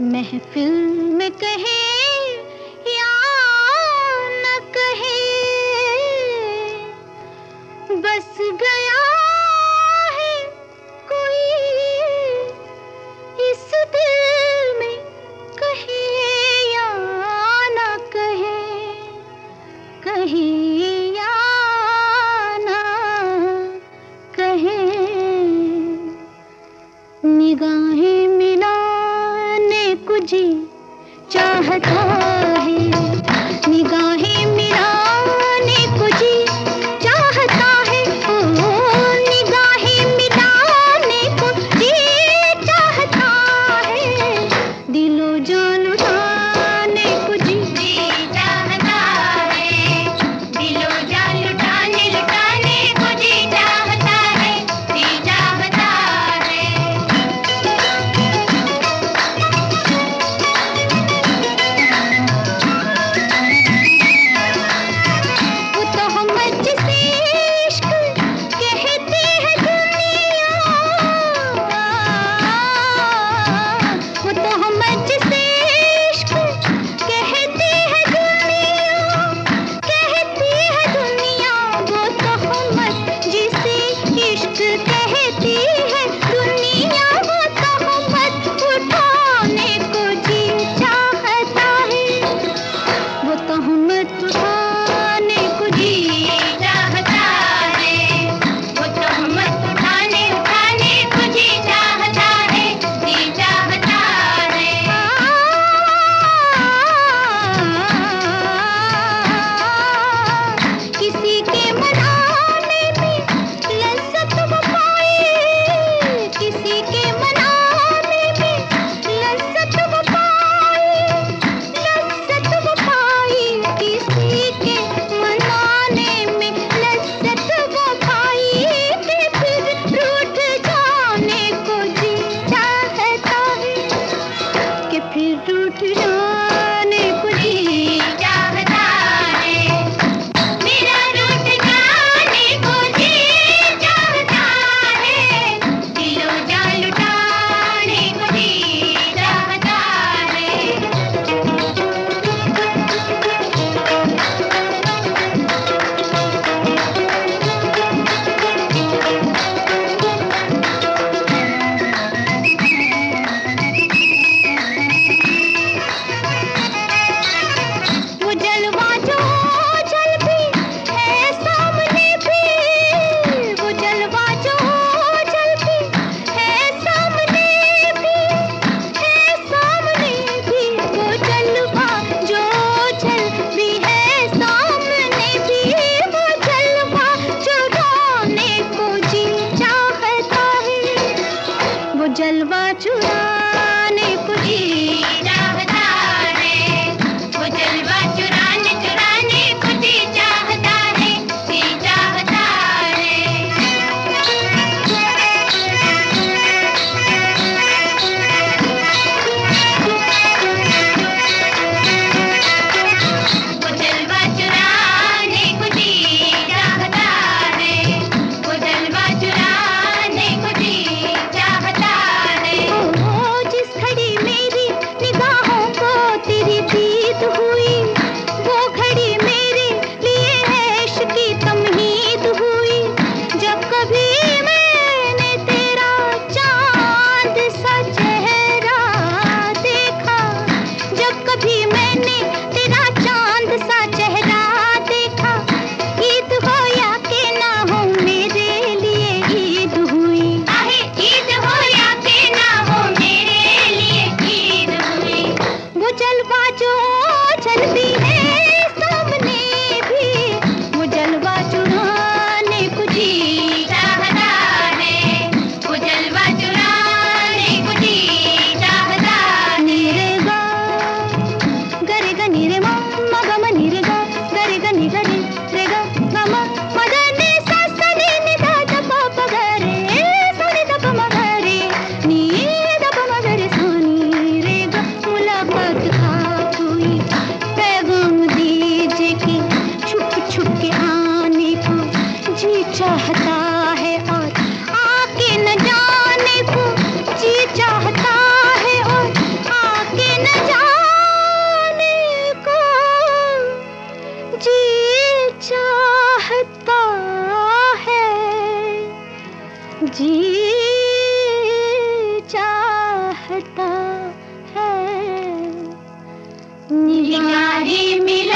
महफिल में कहे, या न कहे। बस गया कोई इस में या न कहे। कहे। निगाहें जी चाहता দুটি जी चाहता है। निगाहें मिल